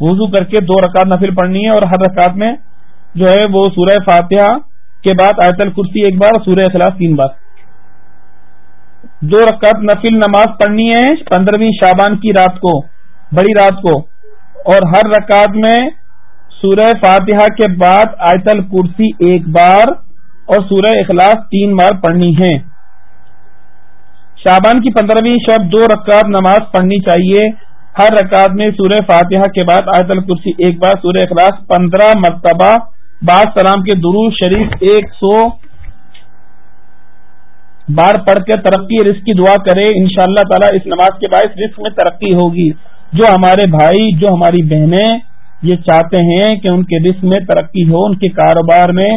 وضو کر کے دو رکعت نفل پڑھنی ہے اور ہر رکعت میں جو ہے وہ سورہ فاتحہ کے بعد آیت الکرسی ایک بار سورہ اخلاص تین بار۔ دو رکعت نفل نماز پڑھنی ہے پندرہویں شابان کی رات کو، بڑی رات کو۔ اور ہر رکعت میں سورہ فاتحہ کے بعد آیت الکرسی ایک بار اور سورہ اخلاص تین بار پڑھنی ہے۔ شابان کی پندرہویں شب دو رکعت نماز پڑھنی چاہیے۔ ہر رکعت میں سورہ فاتحہ کے بعد آیت الکرسی ایک بار سورہ اخلاص، پندرہ مرتبہ بعد سلام کے درو شریف ایک سو بار پڑھ کے ترقی رزق کی دعا کرے ان شاء اللہ تعالیٰ اس نماز کے باعث رزق میں ترقی ہوگی۔ جو ہمارے بھائی، جو ہماری بہنیں یہ چاہتے ہیں کہ ان کے رزق میں ترقی ہو، ان کے کاروبار میں،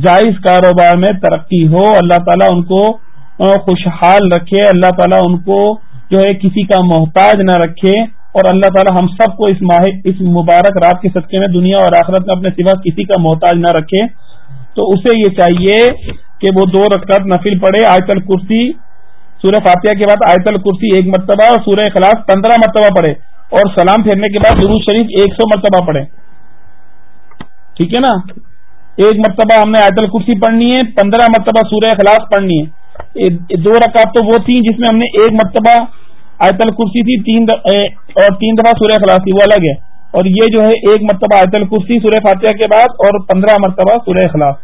جائز کاروبار میں ترقی ہو، اللہ تعالیٰ ان کو خوشحال رکھے، اللہ تعالیٰ ان کو جو ہے کسی کا محتاج نہ رکھے اور اللہ تعالیٰ ہم سب کو اس ماہ، اس مبارک رات کے صدقے میں دنیا اور آخرت میں اپنے سوا کسی کا محتاج نہ رکھے۔ تو اسے یہ چاہیے کہ وہ دو رکعت نفل پڑھے، آیت الکرسی، سورہ فاتحہ کے بعد آیت الکرسی ایک مرتبہ اور سورہ خلاف پندرہ مرتبہ پڑھے اور سلام پھیرنے کے بعد درود شریف ایک سو مرتبہ پڑھے۔ ٹھیک ہے نا؟ ایک مرتبہ ہم نے آیت الکرسی پڑھنی ہے، پندرہ مرتبہ سورہ خلاف پڑھنی ہے۔ دو رکعت تو وہ تھی جس میں ہم نے ایک مرتبہ آیت الکرسی تھی، تین اور تین دفعہ سورہ خلاص تھی، وہ الگ ہے۔ اور یہ جو ہے ایک مرتبہ آیت الکرسی، سورہ فاتحہ کے بعد، اور پندرہ مرتبہ سورہ خلاص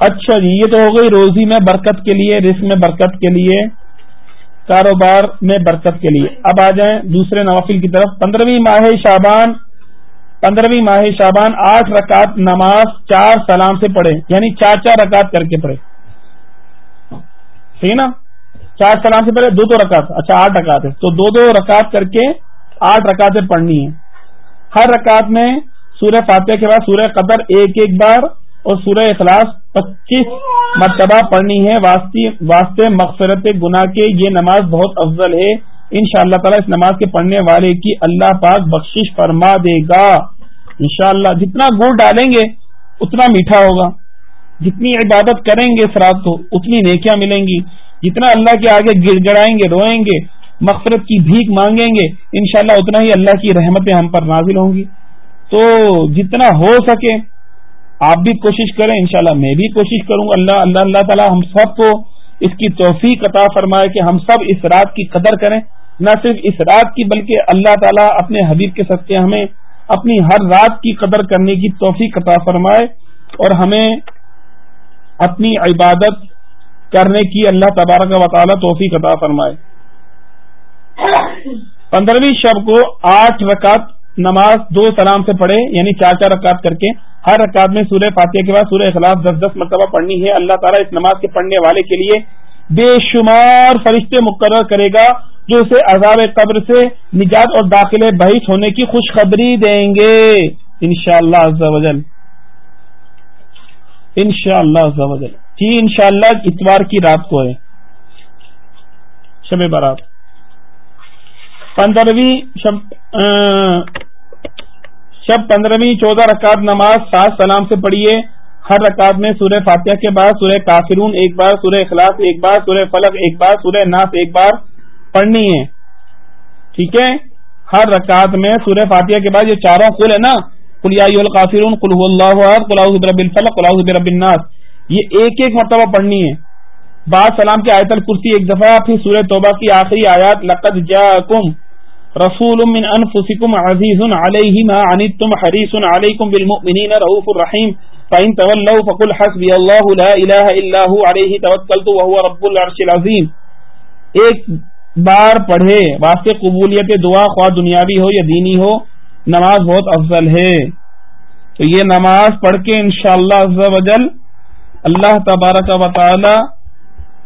اچھا جی یہ تو ہو گئی روزی میں برکت کے لیے رسم میں برکت کے لیے، کاروبار میں برکت کے لیے۔ اب آ جائیں دوسرے نوافل کی طرف۔ پندرہویں ماہ شابان پندرہویں ماہ شابان آٹھ رکعت نماز چار سلام سے پڑھے یعنی چار چار رکعت کر کے پڑھے ٹھیک ہے نا؟ چار سلام سے پڑھے دو دو رکعت اچھا آٹھ رکعت ہے۔ تو دو دو رکعت کر کے آٹھ رکعتیں پڑھنی ہے ہر رکعت میں سورہ فاتحہ کے بعد، سورہ قدر ایک ایک بار اور سورہ اخلاص پچیس مرتبہ پڑھنی ہے واسطے مغفرت گناہ کے یہ نماز بہت افضل ہے۔ ان شاء اللہ تعالیٰ اس نماز کے پڑھنے والے کی اللہ پاک بخشش فرما دے گا۔ انشاءاللہ جتنا گڑ ڈالیں گے، اتنا میٹھا ہوگا۔ جتنی عبادت کریں گے اس رات کو، اتنی نیکیاں ملیں گی۔ جتنا اللہ کے آگے گر گڑائیں گے، روئیں گے، مغفرت کی بھیک مانگیں گے، انشاءاللہ اتنا ہی اللہ کی رحمتیں ہم پر نازل ہوں گی۔ تو جتنا ہو سکے، آپ بھی کوشش کریں، انشاءاللہ میں بھی کوشش کروں۔ گا اللہ اللہ اللہ تعالیٰ ہم سب کو اس کی توفیق عطا فرمائے کہ ہم سب اس رات کی قدر کریں۔ نہ صرف اس رات کی، بلکہ اللہ تعالیٰ اپنے حبیب کے سچے ہمیں اپنی ہر رات کی قدر کرنے کی توفیق عطا فرمائے اور ہمیں اپنی عبادت کرنے کی اللہ تبارک و تعالی توفیق عطا فرمائے۔ پندرہویں شب کو آٹھ رکعت نماز دو سلام سے پڑھے یعنی چار چار رکعت کر کے۔ ہر رکعت میں سورہ فاتحہ کے بعد سورہ اخلاص دس دس مرتبہ پڑھنی ہے۔ اللہ تعالیٰ اس نماز کے پڑھنے والے کے لیے بے شمار فرشتے مقرر کرے گا۔ جو اسے عذاب قبر سے نجات اور داخل بحث ہونے کی خوشخبری دیں گے۔ انشاءاللہ شاء اللہ ان شاء اللہ جی ان شاء اللہ اتوار کی رات کو ہے۔ شب برات پندرہویں شب شب پندرہویں چودہ رکعت نماز سات سلام سے پڑھیے۔ ہر رکعت میں سورہ فاتحہ کے بعد، سورہ کافرون ایک بار، سورہ اخلاص ایک بار، سورہ فلق ایک بار، سورہ ناس ایک بار۔ پڑھنی ہے۔ ٹھیک ہے؟ ہر رکعت میں سورہ فاتحہ کے بعد یہ چاروں کل ہے نا۔ القافرون کل اللہ برب الفلق برب الناس۔ یہ ایک ایک مرتبہ پڑھنی ہے۔ بعد سلام کے آیت الکرسی ایک دفعہ پھر سورہ توبہ کی آخری آیات، لقد جاءکم رسول من انفسکم عزیز علیہ ما عنیتم حریص علیکم بالمؤمنین رؤوف الرحیم فَإِن تَوَلَّوْا فَقُلْ حَسْبِيَ اللَّهُ لَا إِلَٰهَ إِلَّا هُوَ عَلَيْهِ تَوَكَّلْتُ وَهُوَ رَبُّ الْعَرْشِ الْعَظِيمِ۔ ایک بار پڑھے، واسطے قبولیت دعا خواہ دنیاوی ہو یا دینی ہو، نماز بہت افضل ہے۔ تو یہ نماز پڑھ کے انشاءاللہ شاء اللہ اللہ تبارک و تعالی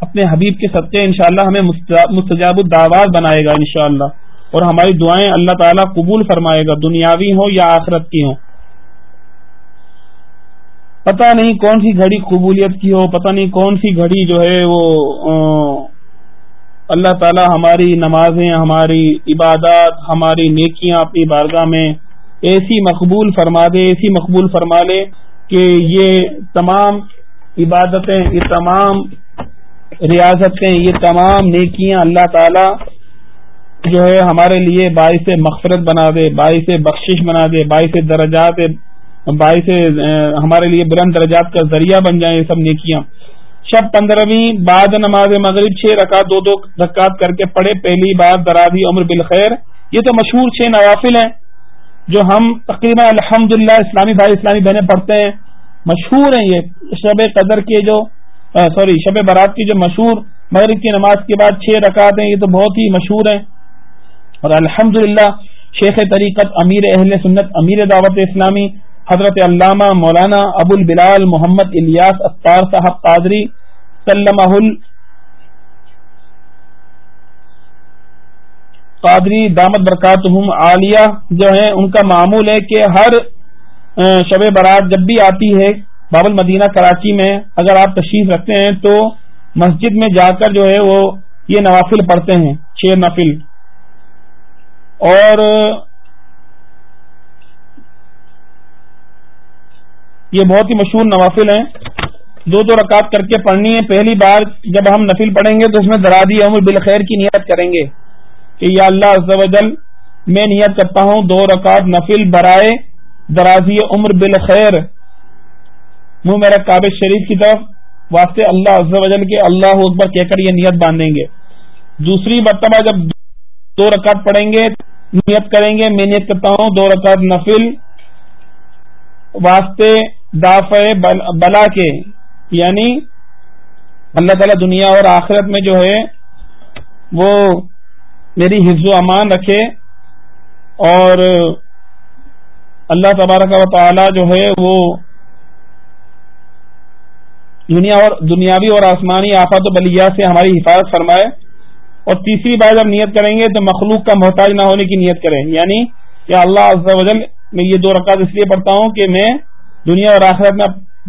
اپنے حبیب کے صدقے انشاءاللہ ہمیں مستجاب الدعوات بنائے گا انشاءاللہ۔ اور ہماری دعائیں اللہ تعالیٰ قبول فرمائے گا، دنیاوی ہو یا آخرت کی ہوں۔ پتہ نہیں کون سی گھڑی قبولیت کی ہو، پتہ نہیں کون سی گھڑی جو ہے وہ اللہ تعالی ہماری نمازیں، ہماری عبادات، ہماری نیکیاں اپنی بارگاہ میں ایسی مقبول فرما دے، ایسی مقبول فرما لے کہ یہ تمام عبادتیں، یہ تمام ریاستیں یہ تمام نیکیاں اللہ تعالی جو ہے ہمارے لیے باعث مغفرت بنا دے، باعث بخشش بنا دے، باعث درجات، باعث ہمارے لیے بلند درجات کا ذریعہ بن جائیں یہ سب نیکیاں۔ شب پندرہویں بعد نماز مغرب، چھ رکعت، دو دو رکعت کر کے پڑھے، پہلی بار درازی عمر بالخیر۔ یہ تو مشہور چھ نوافل ہیں جو ہم تقریباً الحمد اسلامی بھائی، اسلامی بہنیں پڑھتے ہیں۔ مشہور ہیں یہ۔ شب قدر کے جو سوری، شب برات کی جو مشہور مغرب کی نماز کے بعد چھ رکعت ہیں، یہ تو بہت ہی مشہور ہیں۔ اور الحمد شیخ طریقت امیر اہل سنت، امیر دعوت اسلامی حضرت علامہ مولانا ابو البلال محمد الیاس اختار صاحب قادری قادری دامت برکات عالیہ جو ہیں، ان کا معمول ہے کہ ہر شب برات جب بھی آتی ہے بابل مدینہ کراچی میں، اگر آپ تشریف رکھتے ہیں تو مسجد میں جا کر جو ہے وہ یہ نوافل پڑھتے ہیں، چھ نفل۔ اور یہ بہت ہی مشہور نوافل ہیں۔ دو دو رکعت کر کے پڑھنی ہے۔ پہلی بار جب ہم نفل پڑھیں گے تو اس میں درادی عمر بالخیر کی نیت کریں گے کہ یا اللہ عز و جل، میں نیت کرتا ہوں دو رکعت نفل برائے درازی عمر بالخیر۔ منہ میرا کابل شریف کی طرف۔ واسطے اللہ عز و جل کے اللہ اکبر کہہ کر یہ نیت باندھیں گے۔ دوسری مرتبہ جب دو رکعت پڑھیں گے، نیت کریں گے، میں نیت کرتا ہوں دو رکعت نفل۔ واسطے دافع بلا کے یعنی اللہ تعالی دنیا اور آخرت میں جو ہے، وہ میری حفظ و امان رکھے اور اللہ تبارک و تعالی جو ہے، وہ دنیا اور دنیاوی اور آسمانی آفات و بلیہ سے ہماری حفاظت فرمائے اور تیسری بار جب نیت کریں گے تو مخلوق کا محتاج نہ ہونے کی نیت کریں۔ یعنی یا اللہ عز و جل میں یہ دو رکعت اس لیے پڑھتا ہوں کہ میں دنیا اور آخرت میں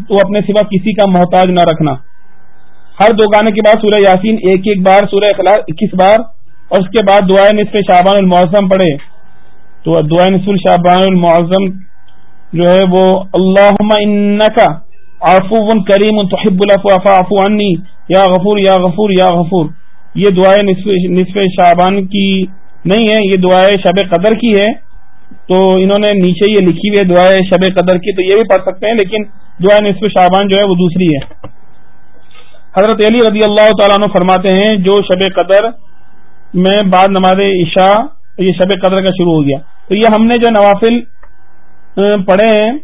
تو اپنے سوا کسی کا محتاج نہ رکھنا۔ ہر دو گانے کے بعد سورہ یاسین ایک ایک بار سورہ اخلاق اکیس بار اور اس کے بعد دعائیں نصف شعبان المعظم پڑھے تو دعائیں نصف شعبان المعظم جو ہے وہ اللہ کا آفو کریم تحب الفاف عنی، یا غفور یا غفور یا غفور۔ یہ دعائیں نصف شعبان کی نہیں ہے، یہ دعائیں شب قدر کی ہے۔ تو انہوں نے نیچے یہ لکھی ہوئی ہے دعائیں شب قدر کی، تو یہ بھی پڑھ سکتے ہیں، لیکن دعا نصف شعبان جو ہے وہ دوسری ہے۔ حضرت علی رضی اللہ تعالیٰ عنہ فرماتے ہیں، جو شب قدر میں بعد نماز عشاء، یہ شب قدر کا شروع ہو گیا۔ تو یہ ہم نے جو نوافل پڑھے ہیں،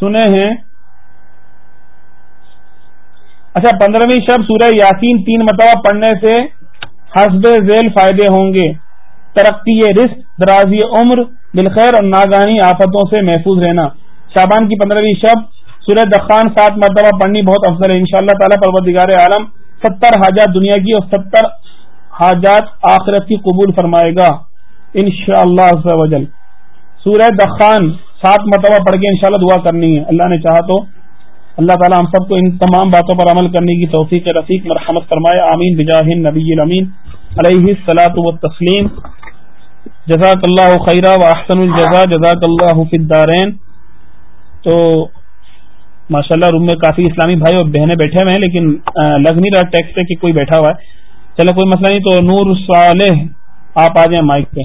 سنے ہیں۔ اچھا پندرہویں شب سورہ یاسین تین مرتبہ پڑھنے سے حسب ذیل فائدے ہوں گے۔ ترقی رزق، درازی عمر، بالخیر اور ناگانی آفتوں سے محفوظ رہنا۔ شابان کی پندرہویں شب، سورہ دخان، سات مرتبہ پڑھنی بہت افضل ہے۔ انشاءاللہ تعالی پروردگار عالم ستر حاجات دنیا کی اور ستر حاجات آخرت کی قبول فرمائے گا۔ ان شاء اللہ سورہ دخان، سات مرتبہ پڑھ کے انشاءاللہ دعا کرنی ہے۔ اللہ نے چاہا تو اللہ تعالیٰ ہم سب کو ان تمام باتوں پر عمل کرنے کی توفیق، رفیق، مرحمت فرمائے۔ آمین۔ بجاہ نبی الامین، علیہ السلاۃ و تسلیم جزاک اللہ خیرہ و احسن الجزا جزاک اللہ فدارین تو ماشاء اللہ روم میں کافی اسلامی بھائی اور بہنیں بیٹھے ہوئے ہیں، لیکن لگ نہیں رہا ٹیکس پہ کہ کوئی بیٹھا ہوا ہے۔ چلو، کوئی مسئلہ نہیں، تو نور صالح، آپ آ جائیں مائک پہ۔